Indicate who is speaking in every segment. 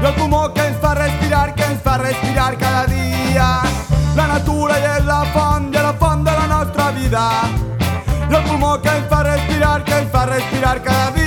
Speaker 1: i el pulmó que ens fa respirar, que ens fa respirar cada dia. La natura i és la font, i la font de la nostra vida. I el pulmó que ens fa respirar, que ens fa respirar cada dia.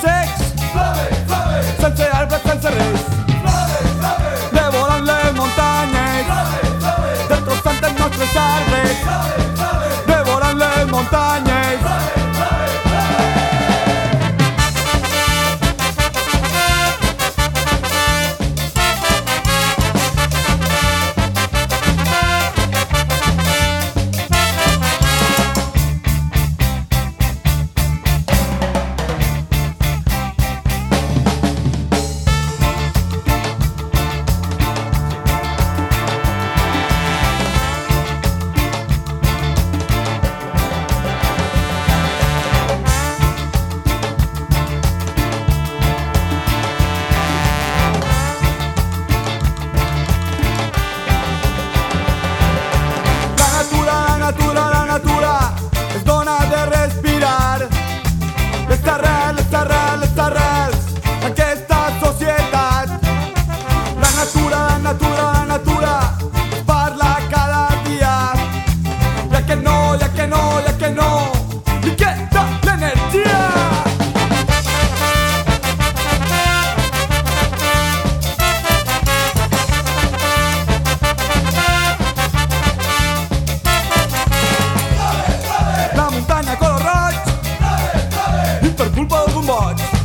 Speaker 1: sex. Flave, flave Sense arbre, sense res Flave, flave Devorant les muntanyes Flave, flave Destrossant els nostres arbres um povo mod.